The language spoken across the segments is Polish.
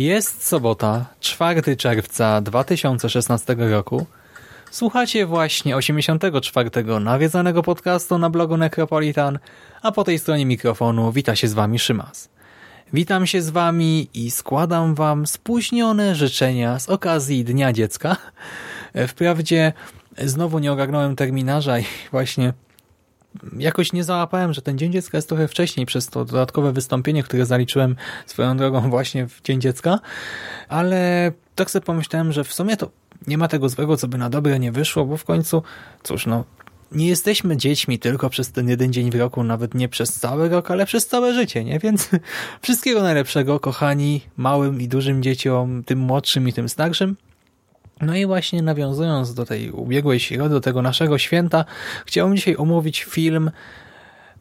Jest sobota, 4 czerwca 2016 roku. Słuchacie właśnie 84. nawiedzanego podcastu na blogu Necropolitan, a po tej stronie mikrofonu wita się z wami Szymas. Witam się z wami i składam wam spóźnione życzenia z okazji Dnia Dziecka. Wprawdzie znowu nie ogarnąłem terminarza i właśnie jakoś nie załapałem, że ten Dzień Dziecka jest trochę wcześniej przez to dodatkowe wystąpienie, które zaliczyłem swoją drogą właśnie w Dzień Dziecka, ale tak sobie pomyślałem, że w sumie to nie ma tego złego, co by na dobre nie wyszło, bo w końcu, cóż no, nie jesteśmy dziećmi tylko przez ten jeden dzień w roku, nawet nie przez cały rok, ale przez całe życie, nie? Więc wszystkiego najlepszego, kochani, małym i dużym dzieciom, tym młodszym i tym starszym. No i właśnie nawiązując do tej ubiegłej środy, do tego naszego święta, chciałbym dzisiaj omówić film,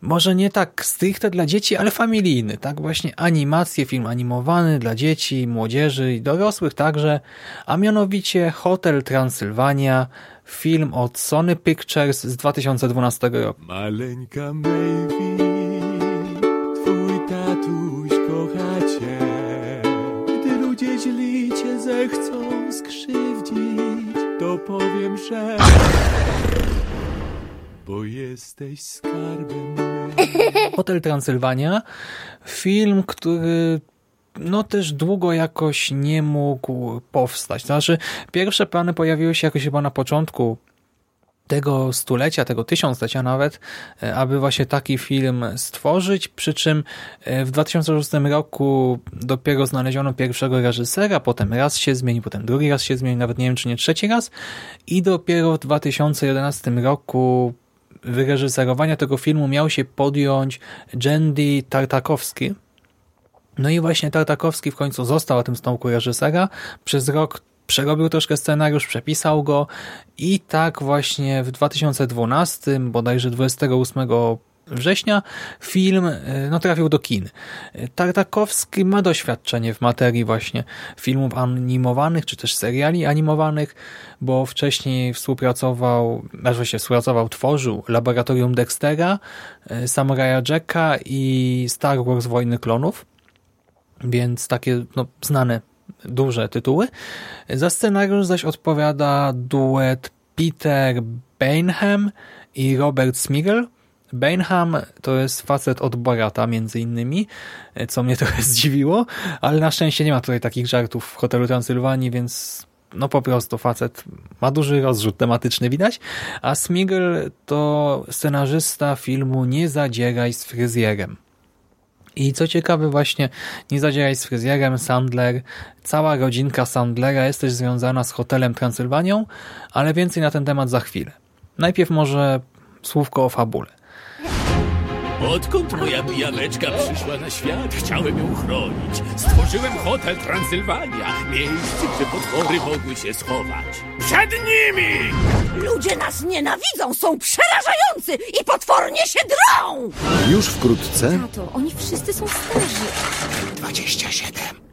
może nie tak stricte dla dzieci, ale familijny, tak właśnie animację, film animowany dla dzieci, młodzieży i dorosłych także, a mianowicie Hotel Transylwania, film od Sony Pictures z 2012 roku. Maleńka skrzywdzić, to powiem, że... Bo jesteś skarbem. Hotel Transylwania, film, który no też długo jakoś nie mógł powstać. To znaczy, pierwsze plany pojawiły się jakoś chyba na początku tego stulecia, tego tysiąclecia nawet, e, aby właśnie taki film stworzyć, przy czym e, w 2006 roku dopiero znaleziono pierwszego reżysera, potem raz się zmienił, potem drugi raz się zmienił, nawet nie wiem czy nie trzeci raz i dopiero w 2011 roku wyreżyserowania tego filmu miał się podjąć Jandy Tartakowski. No i właśnie Tartakowski w końcu został o tym stołku reżysera. Przez rok przerobił troszkę scenariusz, przepisał go i tak właśnie w 2012, bodajże 28 września, film e, no, trafił do kin. Tartakowski ma doświadczenie w materii właśnie filmów animowanych, czy też seriali animowanych, bo wcześniej współpracował, znaczy się współpracował, tworzył Laboratorium Dextera, e, Samuraja Jacka i Star Wars Wojny Klonów, więc takie no, znane duże tytuły. Za scenariusz zaś odpowiada duet Peter Bainham i Robert Smigel. Bainham to jest facet od Borata między innymi, co mnie trochę zdziwiło, ale na szczęście nie ma tutaj takich żartów w hotelu Transylwanii, więc no po prostu facet ma duży rozrzut tematyczny widać, a Smigel to scenarzysta filmu Nie zadzieraj z fryzjerem. I co ciekawe właśnie, nie zadzieraj z fryzjerem, Sandler, cała rodzinka Sandlera jest też związana z hotelem Transylwanią, ale więcej na ten temat za chwilę. Najpierw może słówko o fabule. Odkąd moja pijaweczka przyszła na świat, chciałem ją chronić. Stworzyłem hotel Transylwania, miejsce, gdzie potwory mogły się schować. Przed nimi! Ludzie nas nienawidzą, są przerażający i potwornie się drą! Już wkrótce Tato, oni wszyscy są starzy.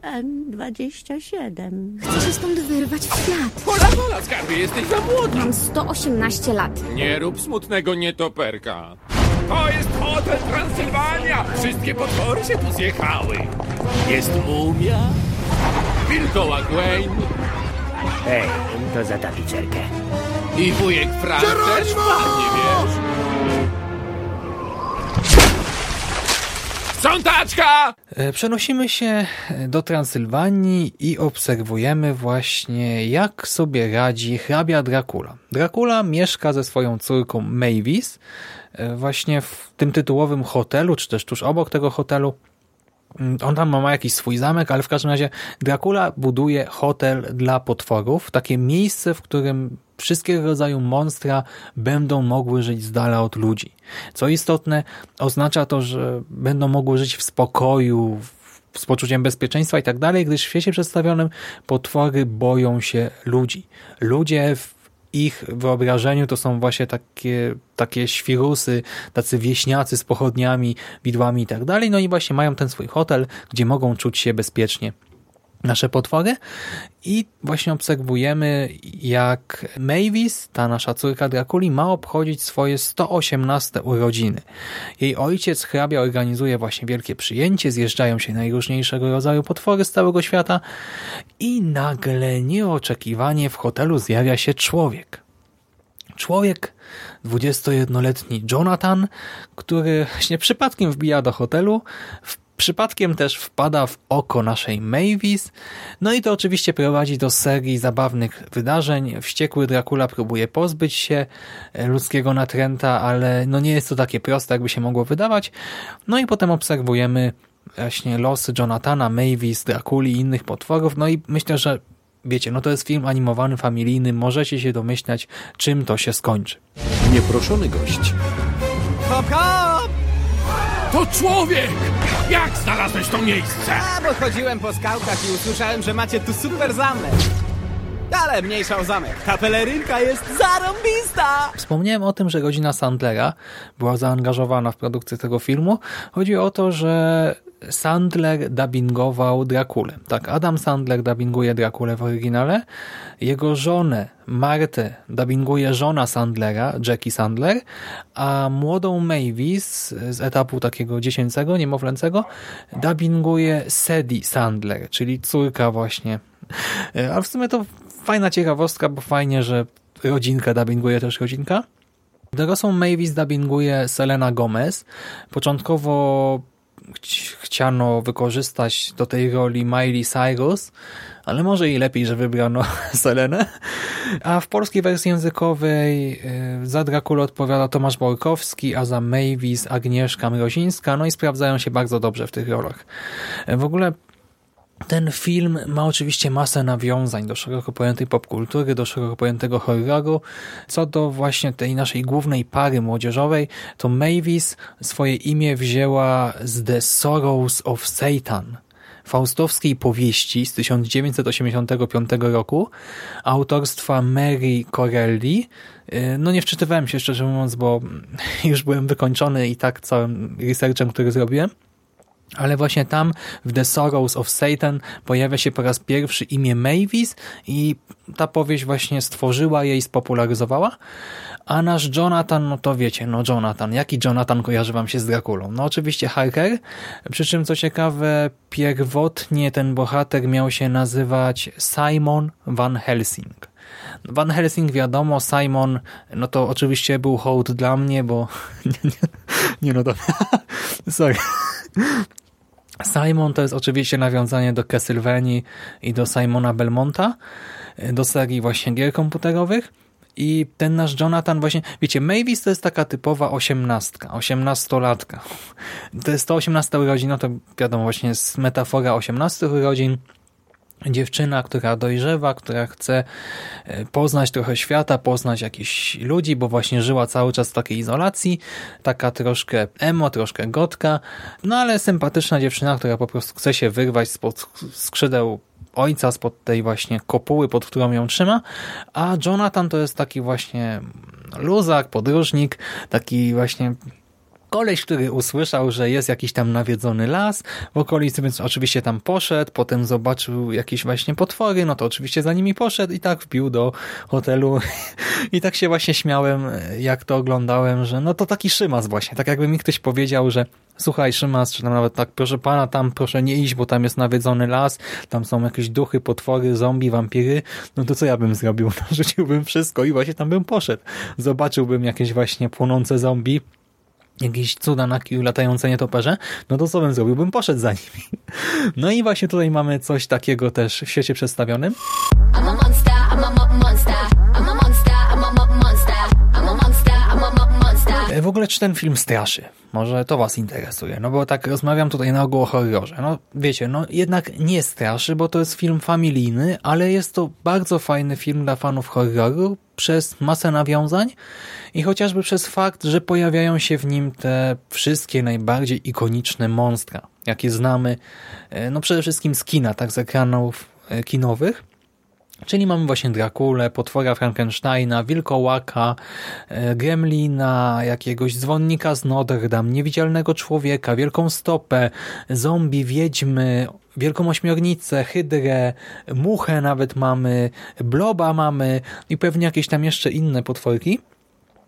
N27. Chcę się stąd wyrwać w świat. Pola, pola, skarbie, jesteś za młoda. Mam 118 lat. Nie rób smutnego nietoperka. To jest hotel Transylwania! Wszystkie potwory się tu zjechały. Jest mumia, wilkołak Wayne Ej, to za tapicerkę. i wujek Frank też wpadnie, wiesz? Sprzątaczka! E, Przenosimy się do Transylwanii i obserwujemy właśnie, jak sobie radzi hrabia Dracula. Dracula mieszka ze swoją córką Mavis e, właśnie w tym tytułowym hotelu, czy też tuż obok tego hotelu. Mm, On tam ma jakiś swój zamek, ale w każdym razie Dracula buduje hotel dla potworów, takie miejsce, w którym wszystkiego rodzaju monstra będą mogły żyć z dala od ludzi. Co istotne, oznacza to, że będą mogły żyć w spokoju, z poczuciem bezpieczeństwa i tak dalej, gdyż w świecie przedstawionym potwory boją się ludzi. Ludzie w ich wyobrażeniu to są właśnie takie, takie świrusy, tacy wieśniacy z pochodniami, widłami i tak dalej. No i właśnie mają ten swój hotel, gdzie mogą czuć się bezpiecznie nasze potwory i właśnie obserwujemy jak Mavis, ta nasza córka Drakuli, ma obchodzić swoje 118 urodziny. Jej ojciec hrabia organizuje właśnie wielkie przyjęcie, zjeżdżają się najróżniejszego rodzaju potwory z całego świata i nagle nieoczekiwanie w hotelu zjawia się człowiek. Człowiek, 21-letni Jonathan, który właśnie przypadkiem wbija do hotelu, Przypadkiem też wpada w oko naszej Mavis, no i to oczywiście prowadzi do serii zabawnych wydarzeń. Wściekły Dracula próbuje pozbyć się e, ludzkiego natręta, ale no nie jest to takie proste, jakby się mogło wydawać. No i potem obserwujemy właśnie losy Jonathana, Mavis, Drakuli i innych potworów, no i myślę, że wiecie, no to jest film animowany, familijny, możecie się domyślać, czym to się skończy. Nieproszony gość. Hop, hop! To człowiek! Jak znalazłeś to miejsce? A, bo chodziłem po skałkach i usłyszałem, że macie tu super zamek. Ale mniejsza o zamek. Ta pelerynka jest zarąbista! Wspomniałem o tym, że rodzina Sandlera była zaangażowana w produkcję tego filmu. Chodzi o to, że Sandler dubbingował Drakulę. Tak, Adam Sandler dubbinguje Drakulę w oryginale. Jego żonę, Martę, dubbinguje żona Sandlera, Jackie Sandler, a młodą Mavis z etapu takiego dziecięcego, niemowlęcego, dubbinguje Sadie Sandler, czyli córka właśnie. A w sumie to fajna ciekawostka, bo fajnie, że rodzinka dubbinguje też rodzinka. Dorosłą Mavis dubbinguje Selena Gomez. Początkowo chciano wykorzystać do tej roli Miley Cyrus, ale może i lepiej, że wybrano Selenę. A w polskiej wersji językowej y, za Drakulę odpowiada Tomasz Borkowski, a za Mavis Agnieszka Mrozińska, no i sprawdzają się bardzo dobrze w tych rolach. W ogóle ten film ma oczywiście masę nawiązań do szeroko pojętej popkultury, do szeroko pojętego horroru. Co do właśnie tej naszej głównej pary młodzieżowej, to Mavis swoje imię wzięła z The Sorrows of Satan, faustowskiej powieści z 1985 roku, autorstwa Mary Corelli. Yy, No nie wczytywałem się szczerze mówiąc, bo już byłem wykończony i tak całym researchem, który zrobiłem. Ale właśnie tam w The Sorrows of Satan pojawia się po raz pierwszy imię Mavis i ta powieść właśnie stworzyła jej, spopularyzowała. A nasz Jonathan, no to wiecie, no Jonathan. Jaki Jonathan kojarzy wam się z Drakulą? No oczywiście Harker, przy czym co ciekawe, pierwotnie ten bohater miał się nazywać Simon Van Helsing. Van Helsing wiadomo, Simon, no to oczywiście był hołd dla mnie, bo nie, nie, nie no to sorry. Simon to jest oczywiście nawiązanie do Castlevanii i do Simona Belmonta, do serii właśnie gier komputerowych. I ten nasz Jonathan właśnie, wiecie, Mavis to jest taka typowa osiemnastka, osiemnastolatka. To jest to 18 urodzin, no to wiadomo, właśnie jest metafora 18 urodzin. Dziewczyna, która dojrzewa, która chce e, poznać trochę świata, poznać jakichś ludzi, bo właśnie żyła cały czas w takiej izolacji, taka troszkę emo, troszkę gotka, no ale sympatyczna dziewczyna, która po prostu chce się wyrwać spod skrzydeł ojca, spod tej właśnie kopuły, pod którą ją trzyma, a Jonathan to jest taki właśnie luzak, podróżnik, taki właśnie koleś, który usłyszał, że jest jakiś tam nawiedzony las w okolicy, więc oczywiście tam poszedł, potem zobaczył jakieś właśnie potwory, no to oczywiście za nimi poszedł i tak wbił do hotelu i tak się właśnie śmiałem, jak to oglądałem, że no to taki szymas właśnie, tak jakby mi ktoś powiedział, że słuchaj szymas, czy tam nawet tak, proszę pana, tam proszę nie iść, bo tam jest nawiedzony las, tam są jakieś duchy, potwory, zombie, wampiry, no to co ja bym zrobił? No, rzuciłbym wszystko i właśnie tam bym poszedł. Zobaczyłbym jakieś właśnie płonące zombie, jakieś cuda na kiju latające nietoperze, no to co bym zrobił? Bym poszedł za nimi. No i właśnie tutaj mamy coś takiego też w świecie przedstawionym. E, W ogóle czy ten film straszy? Może to was interesuje, no bo tak rozmawiam tutaj na ogół o horrorze. No wiecie, no jednak nie straszy, bo to jest film familijny, ale jest to bardzo fajny film dla fanów horroru przez masę nawiązań i chociażby przez fakt, że pojawiają się w nim te wszystkie najbardziej ikoniczne monstra, jakie znamy, e, no przede wszystkim z kina, tak z ekranów e, kinowych. Czyli mamy właśnie Drakulę, potwora Frankensteina, wilkołaka, e, gremlina, jakiegoś dzwonnika z Notre Dame, niewidzialnego człowieka, wielką stopę, zombie, wiedźmy, wielką ośmiornicę, hydrę, muchę nawet mamy, bloba mamy i pewnie jakieś tam jeszcze inne potworki.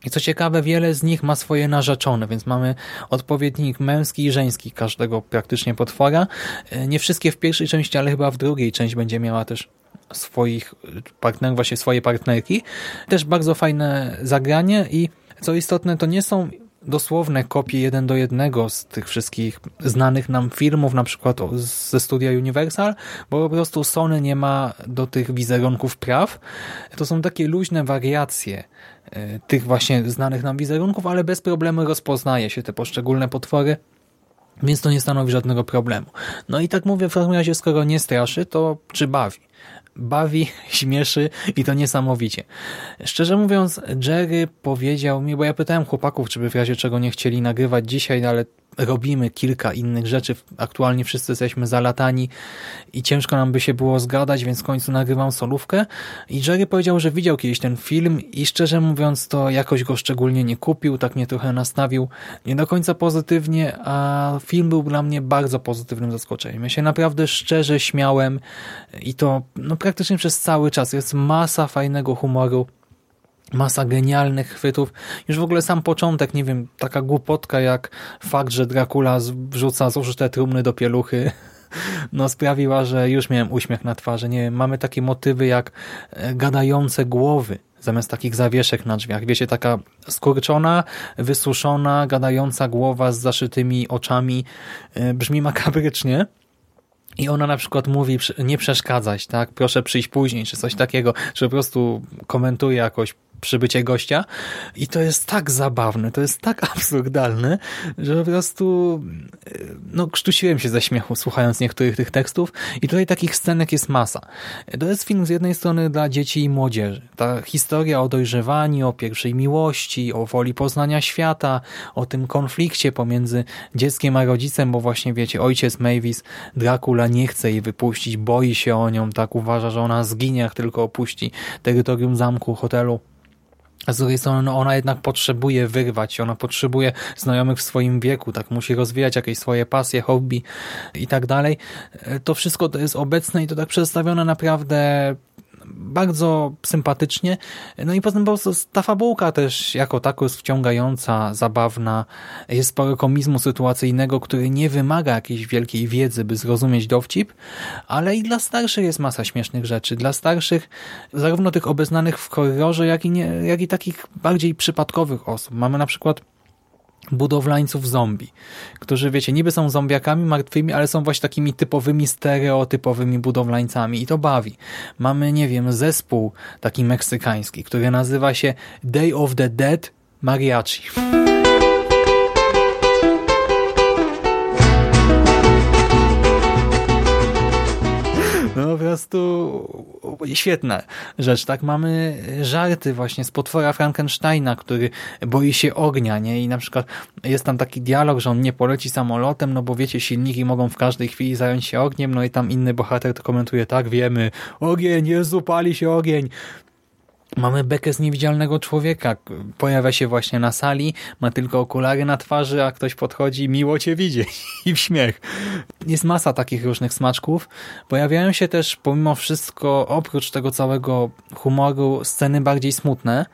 I co ciekawe, wiele z nich ma swoje narzeczone, więc mamy odpowiednik męski i żeński każdego praktycznie potwora. E, Nie wszystkie w pierwszej części, ale chyba w drugiej część będzie miała też swoich partnerów, właśnie swoje partnerki. Też bardzo fajne zagranie i co istotne, to nie są dosłowne kopie jeden do jednego z tych wszystkich znanych nam filmów, na przykład ze studia Universal, bo po prostu Sony nie ma do tych wizerunków praw. To są takie luźne wariacje e, tych właśnie znanych nam wizerunków, ale bez problemu rozpoznaje się te poszczególne potwory więc to nie stanowi żadnego problemu. No i tak mówię, w każdym razie, skoro nie straszy, to czy bawi? Bawi, śmieszy i to niesamowicie. Szczerze mówiąc, Jerry powiedział mi, bo ja pytałem chłopaków, czy by w razie czego nie chcieli nagrywać dzisiaj, no ale robimy kilka innych rzeczy. Aktualnie wszyscy jesteśmy zalatani i ciężko nam by się było zgadać, więc w końcu nagrywam solówkę. I Jerry powiedział, że widział kiedyś ten film i szczerze mówiąc to jakoś go szczególnie nie kupił, tak mnie trochę nastawił nie do końca pozytywnie, a film był dla mnie bardzo pozytywnym zaskoczeniem. Ja się naprawdę szczerze śmiałem i to no, praktycznie przez cały czas. Jest masa fajnego humoru, masa genialnych chwytów. Już w ogóle sam początek, nie wiem, taka głupotka jak fakt, że Dracula wrzuca zużyte trumny do pieluchy, no sprawiła, że już miałem uśmiech na twarzy. Nie wiem, mamy takie motywy jak e, gadające głowy zamiast takich zawieszek na drzwiach. Wiecie, taka skurczona, wysuszona, gadająca głowa z zaszytymi oczami e, brzmi makabrycznie. I ona na przykład mówi nie przeszkadzać, tak? Proszę przyjść później, czy coś takiego, czy po prostu komentuje jakoś przybycie gościa. I to jest tak zabawne, to jest tak absurdalne, że po prostu yy, no, krztusiłem się ze śmiechu słuchając niektórych tych tekstów i tutaj takich scenek jest masa. To jest film z jednej strony dla dzieci i młodzieży. Ta historia o dojrzewaniu, o pierwszej miłości, o woli poznania świata, o tym konflikcie pomiędzy dzieckiem a rodzicem, bo właśnie wiecie, ojciec Mavis, Dracula nie chce jej wypuścić, boi się o nią, tak uważa, że ona zginie, jak tylko opuści terytorium zamku, hotelu. A z drugiej strony no ona jednak potrzebuje wyrwać się, ona potrzebuje znajomych w swoim wieku, tak musi rozwijać jakieś swoje pasje, hobby i tak dalej. E, To wszystko to jest obecne i to tak przedstawione naprawdę bardzo sympatycznie. No i potem po prostu ta fabułka też jako tako jest wciągająca, zabawna. Jest sporo komizmu sytuacyjnego, który nie wymaga jakiejś wielkiej wiedzy, by zrozumieć dowcip, ale i dla starszych jest masa śmiesznych rzeczy. Dla starszych, zarówno tych obeznanych w horrorze, jak i, nie, jak i takich bardziej przypadkowych osób. Mamy na przykład budowlańców zombie, którzy, wiecie, niby są zombiakami martwymi, ale są właśnie takimi typowymi, stereotypowymi budowlańcami i to bawi. Mamy, nie wiem, zespół taki meksykański, który nazywa się Day of the Dead Mariachi. Prostu świetna rzecz, tak? Mamy żarty właśnie z potwora Frankensteina, który boi się ognia, nie? I na przykład jest tam taki dialog, że on nie poleci samolotem, no bo wiecie, silniki mogą w każdej chwili zająć się ogniem, no i tam inny bohater to komentuje, tak, wiemy, ogień, Jezu, pali się ogień. Mamy bekę z niewidzialnego człowieka. Pojawia się właśnie na sali, ma tylko okulary na twarzy, a ktoś podchodzi, miło cię widzieć i w śmiech. Jest masa takich różnych smaczków. Pojawiają się też pomimo wszystko, oprócz tego całego humoru, sceny bardziej smutne.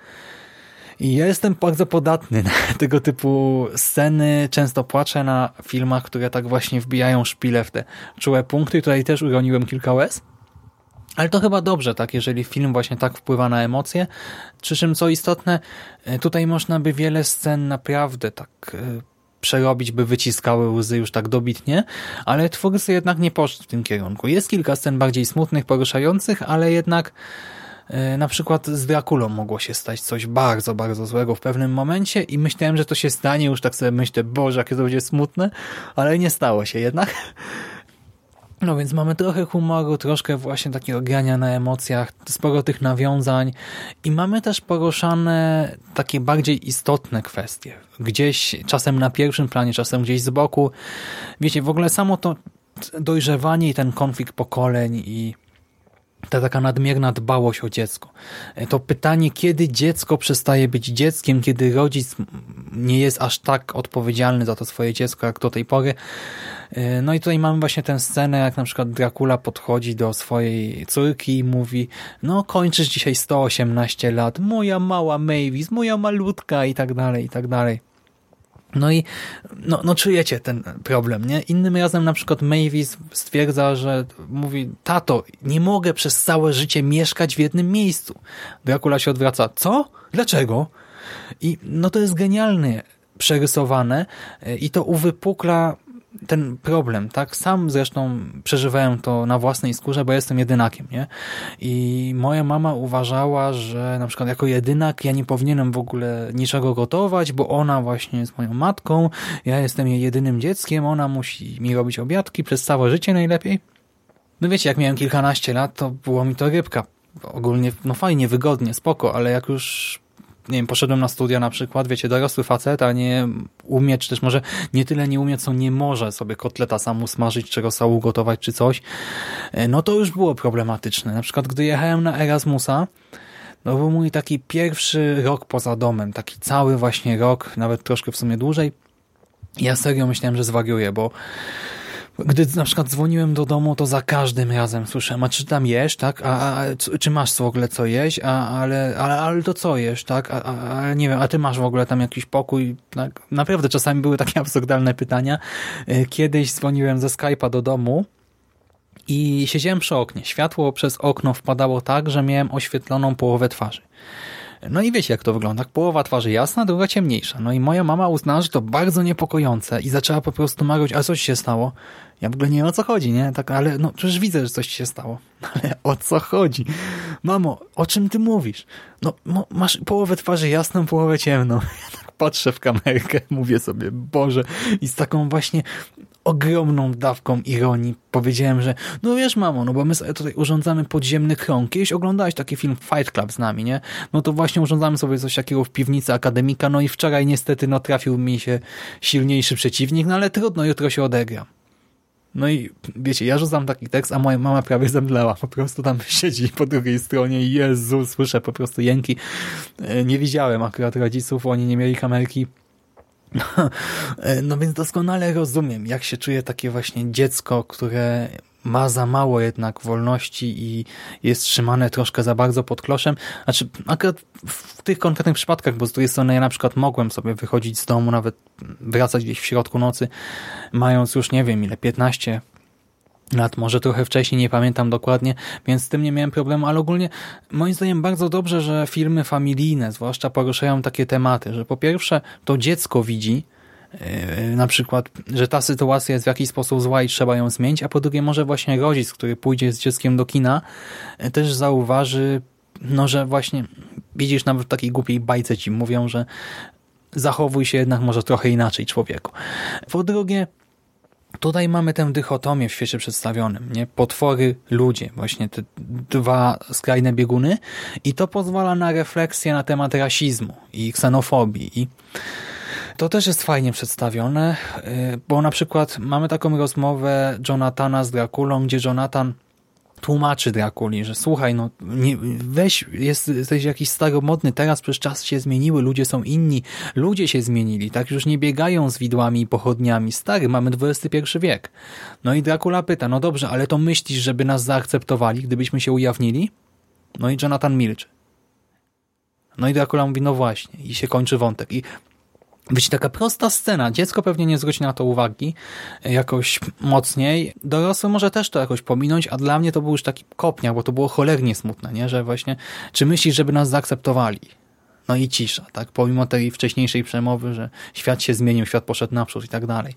I ja jestem bardzo podatny na tego typu sceny. Często płaczę na filmach, które tak właśnie wbijają szpile w te czułe punkty. Tutaj też uroniłem kilka łez. Ale to chyba dobrze, tak, jeżeli film właśnie tak wpływa na emocje. Przy czym, co istotne, e, tutaj można by wiele scen naprawdę tak e, przerobić, by wyciskały łzy już tak dobitnie, ale twórcy jednak nie poszli w tym kierunku. Jest kilka scen bardziej smutnych, poruszających, ale jednak e, na przykład z Drakulą mogło się stać coś bardzo, bardzo złego w pewnym momencie i myślałem, że to się stanie, już tak sobie myślę, Boże, jakie to będzie smutne, ale nie stało się jednak. No więc mamy trochę humoru, troszkę właśnie takiego grania na emocjach, sporo tych nawiązań i mamy też poruszane takie bardziej istotne kwestie. Gdzieś czasem na pierwszym planie, czasem gdzieś z boku. Wiecie, w ogóle samo to dojrzewanie i ten konflikt pokoleń i ta taka nadmierna dbałość o dziecko. To pytanie, kiedy dziecko przestaje być dzieckiem, kiedy rodzic nie jest aż tak odpowiedzialny za to swoje dziecko, jak do tej pory. No i tutaj mamy właśnie tę scenę, jak na przykład Dracula podchodzi do swojej córki i mówi no kończysz dzisiaj 118 lat, moja mała Mavis, moja malutka i tak dalej, i tak dalej. No i no, no czujecie ten problem, nie? Innym razem na przykład Mavis stwierdza, że mówi, tato, nie mogę przez całe życie mieszkać w jednym miejscu. Dracula się odwraca, co? Dlaczego? I no to jest genialnie przerysowane i to uwypukla ten problem, tak? Sam zresztą przeżywałem to na własnej skórze, bo jestem jedynakiem, nie? I moja mama uważała, że na przykład jako jedynak ja nie powinienem w ogóle niczego gotować, bo ona właśnie jest moją matką, ja jestem jej jedynym dzieckiem, ona musi mi robić obiadki przez całe życie najlepiej. No wiecie, jak miałem kilkanaście lat, to było mi to rybka. Ogólnie, no fajnie, wygodnie, spoko, ale jak już nie wiem, poszedłem na studia na przykład, wiecie, dorosły facet, a nie umie, czy też może nie tyle nie umie, co nie może sobie kotleta sam usmażyć, czego sam ugotować, czy coś, e, no to już było problematyczne. Na przykład, gdy jechałem na Erasmusa, no był mój taki pierwszy rok poza domem, taki cały właśnie rok, nawet troszkę w sumie dłużej. Ja serio myślałem, że zwariuję, bo gdy na przykład dzwoniłem do domu, to za każdym razem słyszałem, a czy tam jesz, tak? A, a czy masz w ogóle co jeść? A, ale, ale, ale to co jesz, tak? A, a, nie wiem, a ty masz w ogóle tam jakiś pokój? Tak? Naprawdę czasami były takie absurdalne pytania. E, kiedyś dzwoniłem ze Skype'a do domu i siedziałem przy oknie. Światło przez okno wpadało tak, że miałem oświetloną połowę twarzy. No i wiecie jak to wygląda. Połowa twarzy jasna, druga ciemniejsza. No i moja mama uznała, że to bardzo niepokojące i zaczęła po prostu maruć, a coś się stało? Ja w ogóle nie wiem o co chodzi, nie? Tak, ale no przecież widzę, że coś się stało. Ale o co chodzi? Mamo, o czym ty mówisz? No, masz połowę twarzy jasną, połowę ciemną. Ja tak patrzę w kamerkę, mówię sobie, Boże, i z taką właśnie ogromną dawką ironii powiedziałem, że no wiesz mamo, no bo my sobie tutaj urządzamy podziemny krąg. Kiedyś oglądałeś taki film Fight Club z nami, nie? No to właśnie urządzamy sobie coś takiego w piwnicy akademika, no i wczoraj niestety no trafił mi się silniejszy przeciwnik, no ale trudno, jutro się odegram. No i wiecie, ja rzucam taki tekst, a moja mama prawie zemdlała. Po prostu tam siedzi po drugiej stronie i Jezu, słyszę po prostu jęki. E, nie widziałem akurat rodziców, oni nie mieli kamerki. No więc doskonale rozumiem, jak się czuje takie właśnie dziecko, które ma za mało jednak wolności i jest trzymane troszkę za bardzo pod kloszem. Znaczy, akurat w tych konkretnych przypadkach, bo z drugiej strony ja na przykład mogłem sobie wychodzić z domu, nawet wracać gdzieś w środku nocy, mając już nie wiem ile, 15 lat, może trochę wcześniej, nie pamiętam dokładnie, więc z tym nie miałem problemu, ale ogólnie moim zdaniem bardzo dobrze, że filmy familijne zwłaszcza poruszają takie tematy, że po pierwsze to dziecko widzi, yy, na przykład, że ta sytuacja jest w jakiś sposób zła i trzeba ją zmienić, a po drugie może właśnie rodzic, który pójdzie z dzieckiem do kina, yy, też zauważy, no że właśnie widzisz nawet w takiej głupiej bajce ci mówią, że zachowuj się jednak może trochę inaczej człowieku. Po drugie, Tutaj mamy tę dychotomię w świecie przedstawionym, nie? Potwory, ludzie, właśnie te dwa skrajne bieguny i to pozwala na refleksję na temat rasizmu i ksenofobii i to też jest fajnie przedstawione, y, bo na przykład mamy taką rozmowę Jonathana z Drakulą, gdzie Jonathan tłumaczy Drakuli, że słuchaj, no nie, weź, jest, jesteś jakiś staromodny, teraz przez czas się zmieniły, ludzie są inni, ludzie się zmienili, tak już nie biegają z widłami i pochodniami, stary, mamy XXI wiek. No i Dracula pyta, no dobrze, ale to myślisz, żeby nas zaakceptowali, gdybyśmy się ujawnili? No i Jonathan milczy. No i Dracula mówi, no właśnie, i się kończy wątek. I Wiecie, taka prosta scena. Dziecko pewnie nie zwróci na to uwagi jakoś mocniej. Dorosły może też to jakoś pominąć, a dla mnie to był już taki kopniak, bo to było cholernie smutne, nie? że właśnie, czy myślisz, żeby nas zaakceptowali? No i cisza, tak? Pomimo tej wcześniejszej przemowy, że świat się zmienił, świat poszedł naprzód i tak dalej.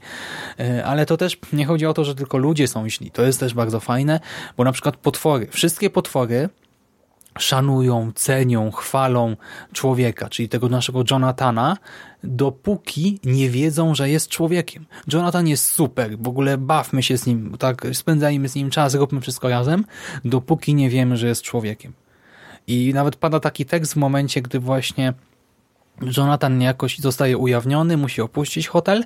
E, ale to też nie chodzi o to, że tylko ludzie są źli. To jest też bardzo fajne, bo na przykład potwory. Wszystkie potwory szanują, cenią, chwalą człowieka, czyli tego naszego Jonathana, dopóki nie wiedzą, że jest człowiekiem. Jonathan jest super, w ogóle bawmy się z nim, tak, spędzajmy z nim czas, róbmy wszystko razem, dopóki nie wiemy, że jest człowiekiem. I nawet pada taki tekst w momencie, gdy właśnie Jonathan jakoś zostaje ujawniony, musi opuścić hotel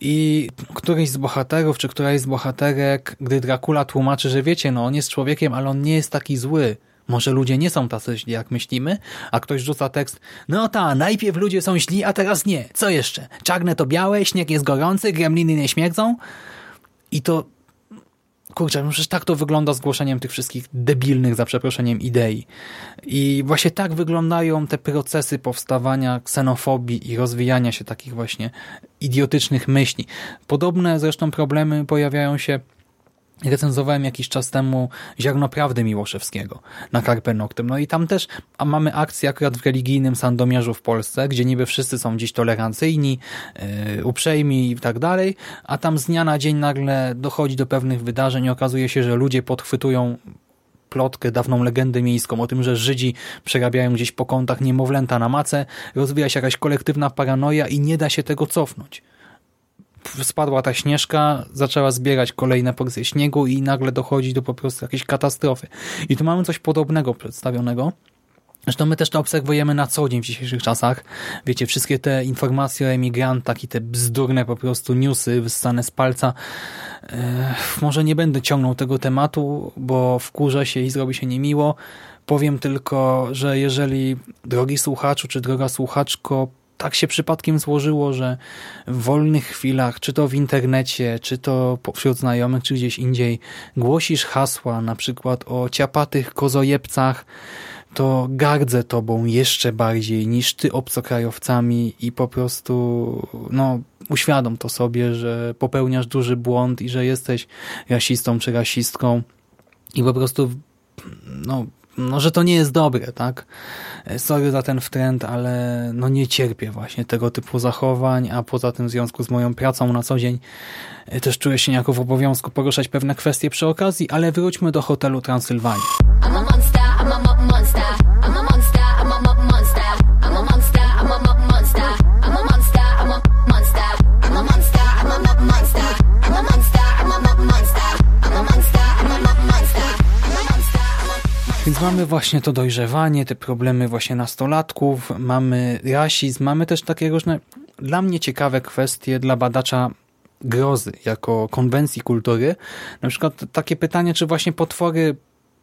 i któryś z bohaterów, czy któraś z bohaterek, gdy Dracula tłumaczy, że wiecie, no on jest człowiekiem, ale on nie jest taki zły. Może ludzie nie są tacy źli, jak myślimy, a ktoś rzuca tekst, no ta, najpierw ludzie są źli, a teraz nie. Co jeszcze? Czarne to białe, śnieg jest gorący, gremliny nie śmierdzą? I to kurczę, no przecież tak to wygląda zgłoszeniem tych wszystkich debilnych, za przeproszeniem, idei. I właśnie tak wyglądają te procesy powstawania ksenofobii i rozwijania się takich właśnie idiotycznych myśli. Podobne zresztą problemy pojawiają się recenzowałem jakiś czas temu Ziarno Prawdy Miłoszewskiego na Carpe Noctem. No i tam też mamy akcję akurat w religijnym Sandomierzu w Polsce, gdzie niby wszyscy są dziś tolerancyjni, yy, uprzejmi i tak dalej, a tam z dnia na dzień nagle dochodzi do pewnych wydarzeń. I okazuje się, że ludzie podchwytują plotkę, dawną legendę miejską o tym, że Żydzi przerabiają gdzieś po kątach niemowlęta na macę, rozwija się jakaś kolektywna paranoja i nie da się tego cofnąć spadła ta śnieżka, zaczęła zbierać kolejne porcje śniegu i nagle dochodzi do po prostu jakiejś katastrofy. I tu mamy coś podobnego przedstawionego. Zresztą my też to obserwujemy na co dzień w dzisiejszych czasach. Wiecie, wszystkie te informacje o emigrantach i te bzdurne po prostu newsy wyssane z palca. Ech, może nie będę ciągnął tego tematu, bo wkurzę się i zrobi się niemiło. Powiem tylko, że jeżeli drogi słuchaczu czy droga słuchaczko tak się przypadkiem złożyło, że w wolnych chwilach, czy to w internecie, czy to wśród znajomych, czy gdzieś indziej, głosisz hasła na przykład o ciapatych kozojebcach, to gardzę tobą jeszcze bardziej niż ty obcokrajowcami i po prostu no, uświadom to sobie, że popełniasz duży błąd i że jesteś rasistą czy rasistką i po prostu no, no, że to nie jest dobre, tak? E, sorry za ten wtrend, ale no nie cierpię właśnie tego typu zachowań, a poza tym w związku z moją pracą na co dzień e, też czuję się niejako w obowiązku poruszać pewne kwestie przy okazji, ale wróćmy do hotelu Transylwania. Więc mamy właśnie to dojrzewanie, te problemy właśnie nastolatków, mamy rasizm, mamy też takie różne dla mnie ciekawe kwestie dla badacza grozy jako konwencji kultury. Na przykład takie pytanie, czy właśnie potwory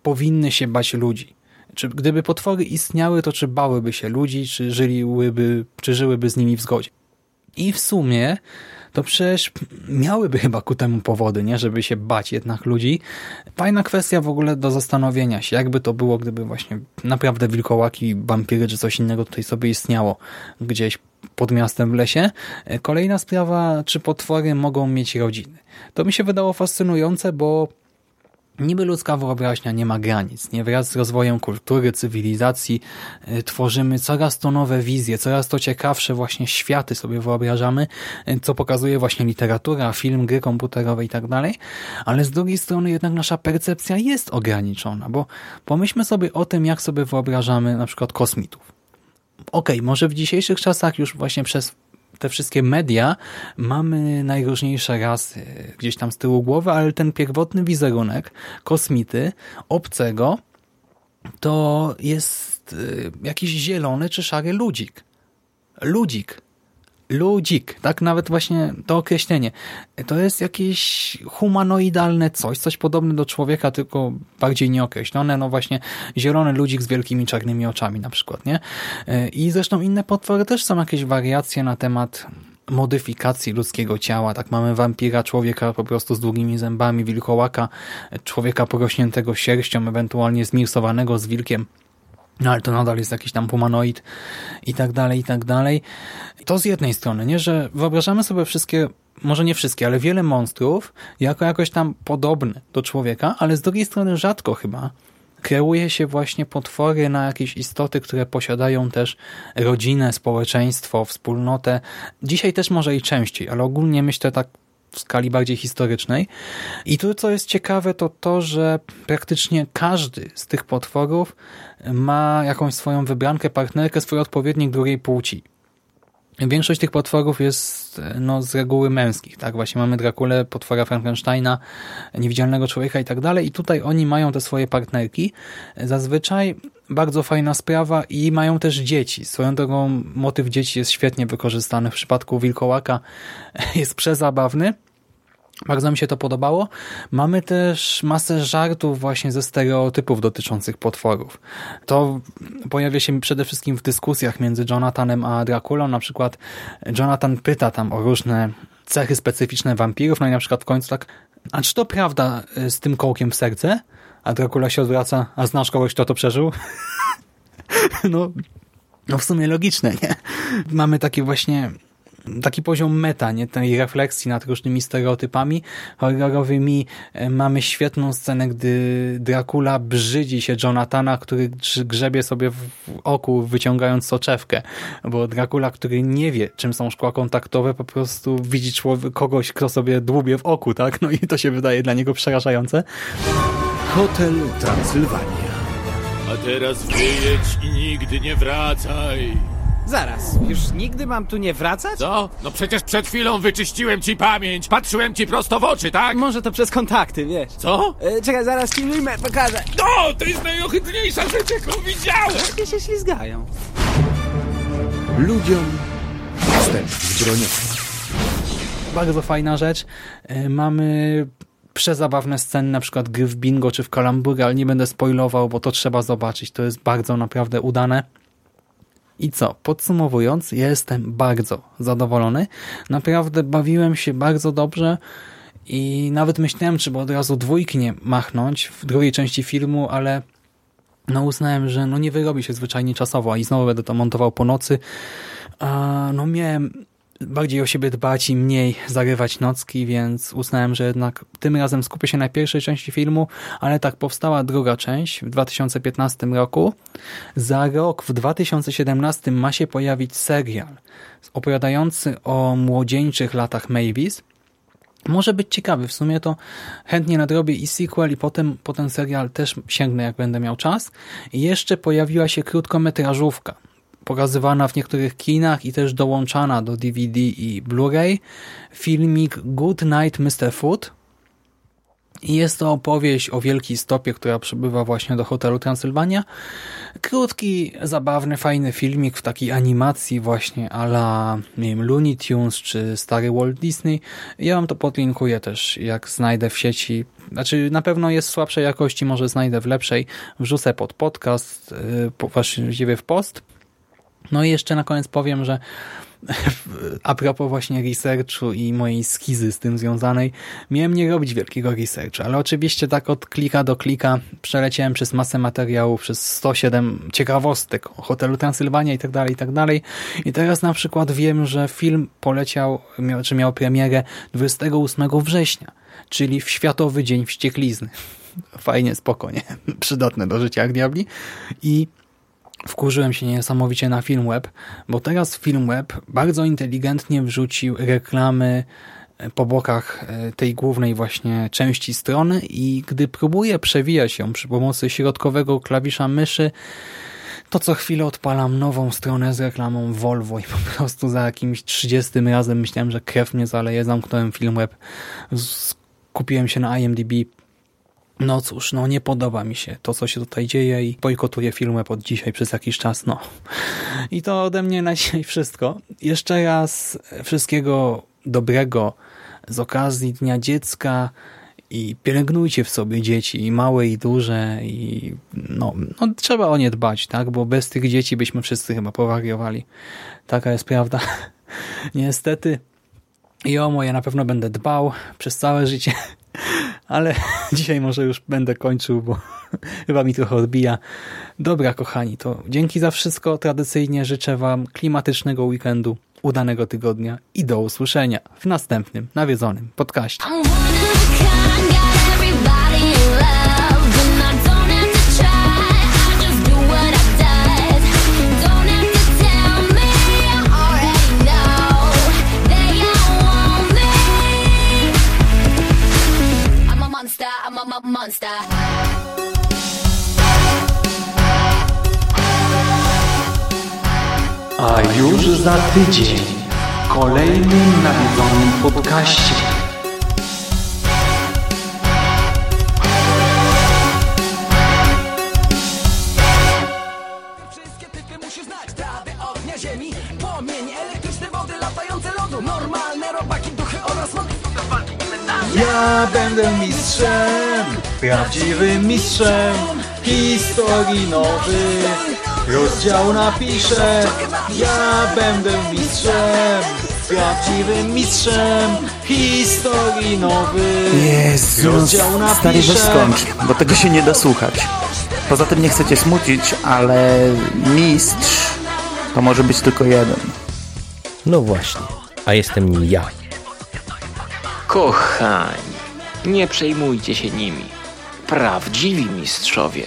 powinny się bać ludzi. Czy gdyby potwory istniały, to czy bałyby się ludzi, czy żyliby, czy żyłyby z nimi w zgodzie. I w sumie to przecież miałyby chyba ku temu powody, nie, żeby się bać jednak ludzi. Fajna kwestia w ogóle do zastanowienia się, jakby to było, gdyby właśnie naprawdę wilkołaki, wampiry czy coś innego tutaj sobie istniało gdzieś pod miastem w lesie. Kolejna sprawa, czy potwory mogą mieć rodziny. To mi się wydało fascynujące, bo Niby ludzka wyobraźnia nie ma granic. Nie wraz z rozwojem kultury, cywilizacji y, tworzymy coraz to nowe wizje, coraz to ciekawsze właśnie światy sobie wyobrażamy, y, co pokazuje właśnie literatura, film, gry komputerowe i tak. Ale z drugiej strony jednak nasza percepcja jest ograniczona, bo pomyślmy sobie o tym, jak sobie wyobrażamy na przykład kosmitów. Okej, okay, może w dzisiejszych czasach już właśnie przez te wszystkie media mamy najróżniejsze rasy gdzieś tam z tyłu głowy, ale ten pierwotny wizerunek kosmity, obcego, to jest y, jakiś zielony czy szary ludzik. Ludzik ludzik, tak nawet właśnie to określenie. To jest jakieś humanoidalne coś, coś podobne do człowieka, tylko bardziej nieokreślone. No właśnie zielony ludzik z wielkimi czarnymi oczami na przykład, nie? I zresztą inne potwory też są jakieś wariacje na temat modyfikacji ludzkiego ciała. Tak mamy wampira, człowieka po prostu z długimi zębami, wilkołaka, człowieka porośniętego sierścią, ewentualnie zmiksowanego z wilkiem No ale to nadal jest jakiś tam humanoid i tak dalej, i tak dalej. To z jednej strony, nie, że wyobrażamy sobie wszystkie, może nie wszystkie, ale wiele monstrów jako jakoś tam podobne do człowieka, ale z drugiej strony rzadko chyba kreuje się właśnie potwory na jakieś istoty, które posiadają też rodzinę, społeczeństwo, wspólnotę. Dzisiaj też może i częściej, ale ogólnie myślę tak w skali bardziej historycznej. I tu co jest ciekawe to to, że praktycznie każdy z tych potworów ma jakąś swoją wybrankę, partnerkę, swój odpowiednik drugiej płci. Większość tych potworów jest no, z reguły męskich, tak? Właśnie mamy Drakulę, potwora Frankensteina, niewidzialnego człowieka i tak dalej. I tutaj oni mają te swoje partnerki. Zazwyczaj bardzo fajna sprawa i mają też dzieci. Swoją drogą motyw dzieci jest świetnie wykorzystany. W przypadku Wilkołaka jest przezabawny. Bardzo mi się to podobało. Mamy też masę żartów właśnie ze stereotypów dotyczących potworów. To pojawia się przede wszystkim w dyskusjach między Jonathanem a Drakulą. Na przykład Jonathan pyta tam o różne cechy specyficzne wampirów, no i na przykład w końcu tak, a czy to prawda y, z tym kołkiem w serce? A Dracula się odwraca, a znasz kogoś, kto to przeżył? no, no w sumie logiczne, nie? Mamy takie właśnie taki poziom meta, nie? tej refleksji nad różnymi stereotypami horrorowymi. E, mamy świetną scenę, gdy Dracula brzydzi się Jonathana, który grzebie sobie w oku, wyciągając soczewkę, bo Dracula, który nie wie, czym są szkła kontaktowe, po prostu widzi człowiek, kogoś, kto sobie dłubie w oku, tak? No i to się wydaje dla niego przerażające. Hotel Transylwania. A teraz wyjedź i nigdy nie wracaj. Zaraz, już nigdy mam tu nie wracać? Co? No przecież przed chwilą wyczyściłem ci pamięć. Patrzyłem ci prosto w oczy, tak? Może to przez kontakty, wiesz. Co? E, czekaj, zaraz ci pokażę. No, to jest najohydniejsza rzecz, jaką widziałem. Takie się ślizgają. Ludziom wstęp wzbroniony. Bardzo fajna rzecz. E, mamy przezabawne sceny, na przykład gry w bingo czy w kalambury, ale nie będę spoilował, bo to trzeba zobaczyć. To jest bardzo naprawdę udane. I co? Podsumowując, ja jestem bardzo zadowolony. Naprawdę bawiłem się bardzo dobrze i nawet myślałem, czy od razu dwójki nie machnąć w drugiej części filmu, ale no uznałem, że no nie wyrobi się zwyczajnie czasowo i znowu będę to montował po nocy. A no miałem bardziej o siebie dbać i mniej zarywać nocki, więc uznałem, że jednak tym razem skupię się na pierwszej części filmu, ale tak powstała druga część w 2015 roku. Za rok w 2017 ma się pojawić serial opowiadający o młodzieńczych latach Mavis. Może być ciekawy, w sumie to chętnie nadrobię i sequel i potem po ten serial też sięgnę jak będę miał czas. I jeszcze pojawiła się krótkometrażówka pokazywana w niektórych kinach i też dołączana do DVD i Blu-ray filmik Good Night Mr. Food. I jest to opowieść o wielkiej stopie, która przybywa właśnie do hotelu Transylwania. Krótki, zabawny, fajny filmik w takiej animacji właśnie ala nie wiem, Looney Tunes czy stary Walt Disney. Ja wam to podlinkuję też, jak znajdę w sieci. Znaczy na pewno jest słabszej jakości, może znajdę w lepszej. Wrzucę pod podcast, yy, właściwie w post. No i jeszcze na koniec powiem, że a propos właśnie researchu i mojej skizy z tym związanej, miałem nie robić wielkiego researchu, ale oczywiście tak od klika do klika przeleciałem przez masę materiałów, przez 107 ciekawostek o hotelu Transylwania i tak dalej, i tak dalej. I teraz na przykład wiem, że film poleciał, miał, czy miał premierę 28 września, czyli w Światowy Dzień Wścieklizny. Fajnie, spokojnie, przydatne do życia jak diabli. I wkurzyłem się niesamowicie na Filmweb, bo teraz Filmweb bardzo inteligentnie wrzucił reklamy e, po bokach e, tej głównej właśnie części strony i gdy próbuję przewijać ją przy pomocy środkowego klawisza myszy, to co chwilę odpalam nową stronę z reklamą Volvo i po prostu za jakimś 30 razem myślałem, że krew mnie zaleje, zamknąłem Filmweb, skupiłem się na IMDb, no cóż, no nie podoba mi się to, co się tutaj dzieje i bojkotuję filmy pod dzisiaj przez jakiś czas, no. I to ode mnie na dzisiaj wszystko. Jeszcze raz wszystkiego dobrego z okazji Dnia Dziecka i pielęgnujcie w sobie dzieci, i małe, i duże, i no, no trzeba o nie dbać, tak, bo bez tych dzieci byśmy wszyscy chyba powariowali. Taka jest prawda. Niestety i o moje na pewno będę dbał przez całe życie Ale dzisiaj może już będę kończył, bo chyba mi trochę odbija. Dobra, kochani, to dzięki za wszystko. Tradycyjnie życzę Wam klimatycznego weekendu, udanego tygodnia i do usłyszenia w następnym nawiedzonym podcaście. Monster. A już za tydzień w kolejnym nawiedzonym podcaście. Wszystkie typy musisz znać Trawy, ognia, ziemi, płomień Elektryczne wody, latające lodu Normalne robaki, duchy oraz moc Ja będę mistrzem, prawdziwym mistrzem historii nowych. Rozdział napiszę, ja będę mistrzem, prawdziwym mistrzem historii nowych. Jezu, Rozdział stary, weź napiszę. skończ, bo tego się nie da słuchać. Poza tym nie chcę cię smucić, ale mistrz to może być tylko jeden. No właśnie, a jestem nim ja. Kochani, nie przejmujcie się nimi. Prawdziwi mistrzowie.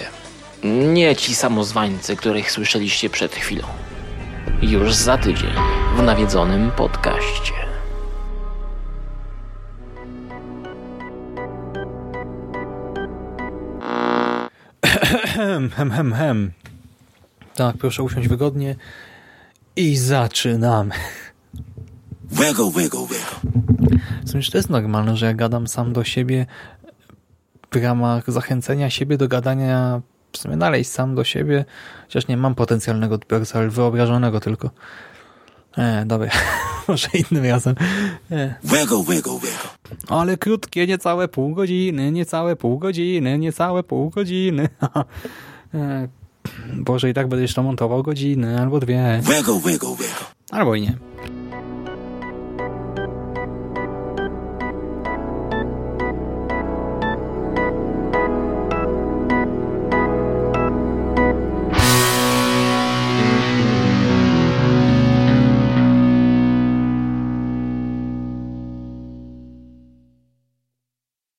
Nie ci samozwańcy, których słyszeliście przed chwilą. Już za tydzień w nawiedzonym podcaście. Hem, hem, hem, hem. Tak, proszę usiąść wygodnie i zaczynamy. Wiggle, wiggle, wiggle. Sądzisz, to jest normalne, że ja gadam sam do siebie w ramach zachęcenia siebie do gadania w sumie dalej sam do siebie, chociaż nie mam potencjalnego odbiorcy, ale wyobrażonego tylko. E, dobra, może innym razem. E. Wiggle, wiggle, wiggle. Ale krótkie, niecałe pół godziny, niecałe pół godziny, niecałe pół godziny. E, Boże, i tak będę jeszcze montował godziny albo dwie. Wiggle, wiggle, wiggle. Albo i nie.